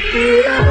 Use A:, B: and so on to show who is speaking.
A: Tripura.